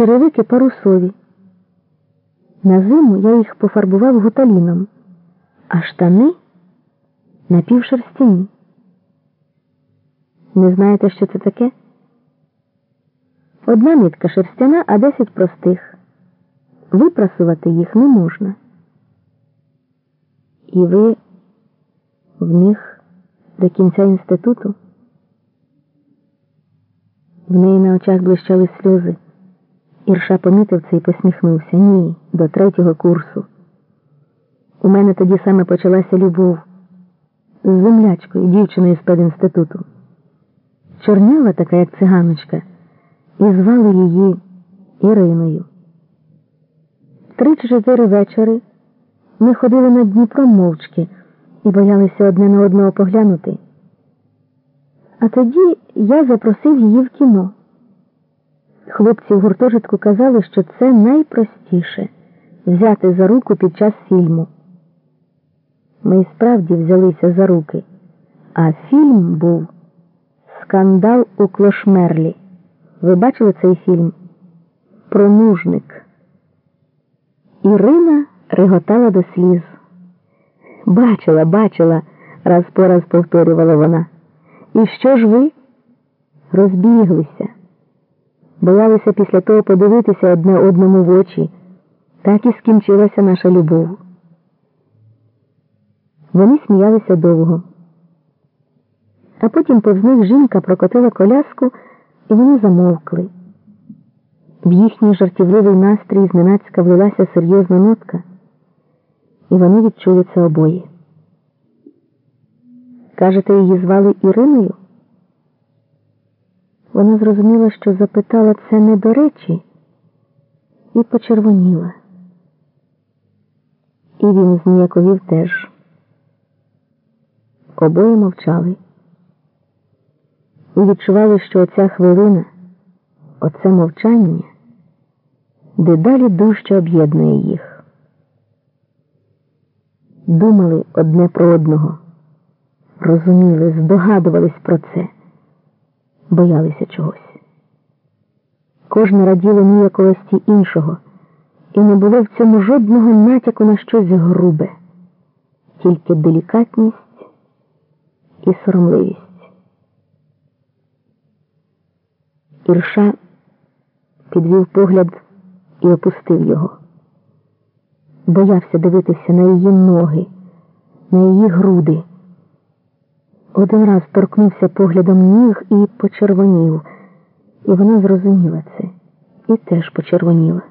черевики парусові. На зиму я їх пофарбував гуталіном, а штани напівшерстяні. Не знаєте, що це таке? Одна нитка шерстяна, а десять простих. Випрасувати їх не можна. І ви в них до кінця інституту? В неї на очах блищали сльози. Ірша помітив це і посміхнувся. Ні, до третього курсу. У мене тоді саме почалася любов з землячкою, дівчиною з пединституту. Чорнява така, як циганочка, і звали її Іриною. Три чи чотири вечори ми ходили над Дніпром мовчки і боялися одне на одного поглянути. А тоді я запросив її в кіно. Хлопці в гуртожитку казали, що це найпростіше взяти за руку під час фільму. Ми й справді взялися за руки, а фільм був Скандал у Клошмерлі. Ви бачили цей фільм? Про нужник. Ірина реготала до сліз. Бачила, бачила, раз по раз повторювала вона. І що ж ви? Розбіглися. Боялися після того подивитися одне одному в очі. Так і скінчилася наша любов. Вони сміялися довго. А потім повз них жінка прокотила коляску, і вони замовкли. В їхній жартівливий настрій зненацька влилася серйозна нотка, і вони відчули це обоє. Кажете, її звали Іриною? Вона зрозуміла, що запитала це не до речі, і почервоніла. І він зніяковів теж. Обоє мовчали і відчували, що оця хвилина, оце мовчання дедалі дужче об'єднує їх. Думали одне про одного, розуміли, здогадувались про це, боялися чогось. Кожне раділо ніяковості іншого, і не було в цьому жодного натяку на щось грубе, тільки делікатність і соромливість. Ірша підвів погляд і опустив його. Боявся дивитися на її ноги, на її груди. Один раз торкнувся поглядом ніг і почервонів, і вона зрозуміла це і теж почервоніла.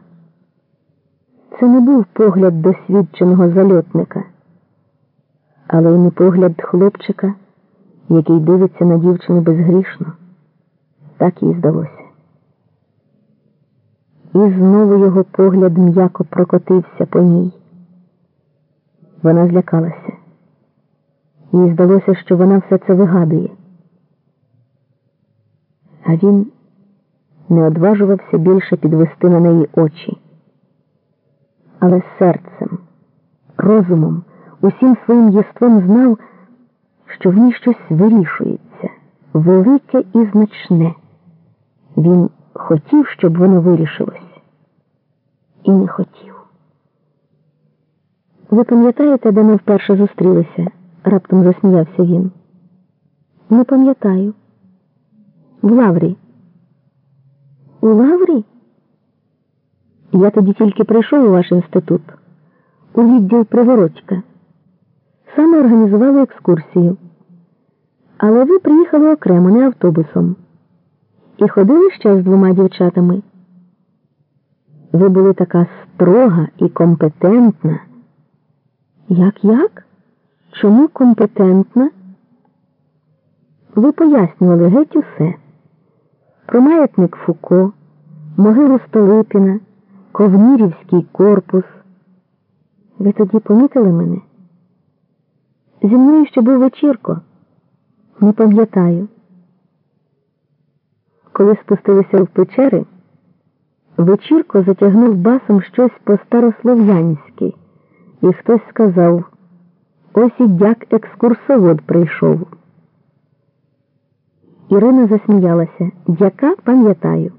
Це не був погляд досвідченого зальотника, але й не погляд хлопчика, який дивиться на дівчину безгрішно. Так їй здалося. І знову його погляд м'яко прокотився по ній. Вона злякалася. Їй здалося, що вона все це вигадує. А він не одважувався більше підвести на неї очі. Але серцем, розумом, усім своїм єством знав, що в ній щось вирішується, велике і значне. Він хотів, щоб воно вирішилось, і не хотів. Ви пам'ятаєте, де ми вперше зустрілися? Раптом засміявся він. Не пам'ятаю. В Лаврі. У Лаврі? Я тоді тільки прийшов у ваш інститут, у відділ Привородька. Саме організували екскурсію. Але ви приїхали окремо, не автобусом. І ходили ще з двома дівчатами. Ви були така строга і компетентна. Як як? Чому компетентна? Ви пояснювали геть усе про маятник Фуко, могилу Столипіна, Ковнірівський корпус. Ви тоді помітили мене? Зі мною ще був вечірко. Не пам'ятаю. Коли спустилися в печери, вечірко затягнув басом щось по старослов'янськи, і хтось сказав ось і дяк екскурсовод прийшов. Ірина засміялася. Дяка пам'ятаю.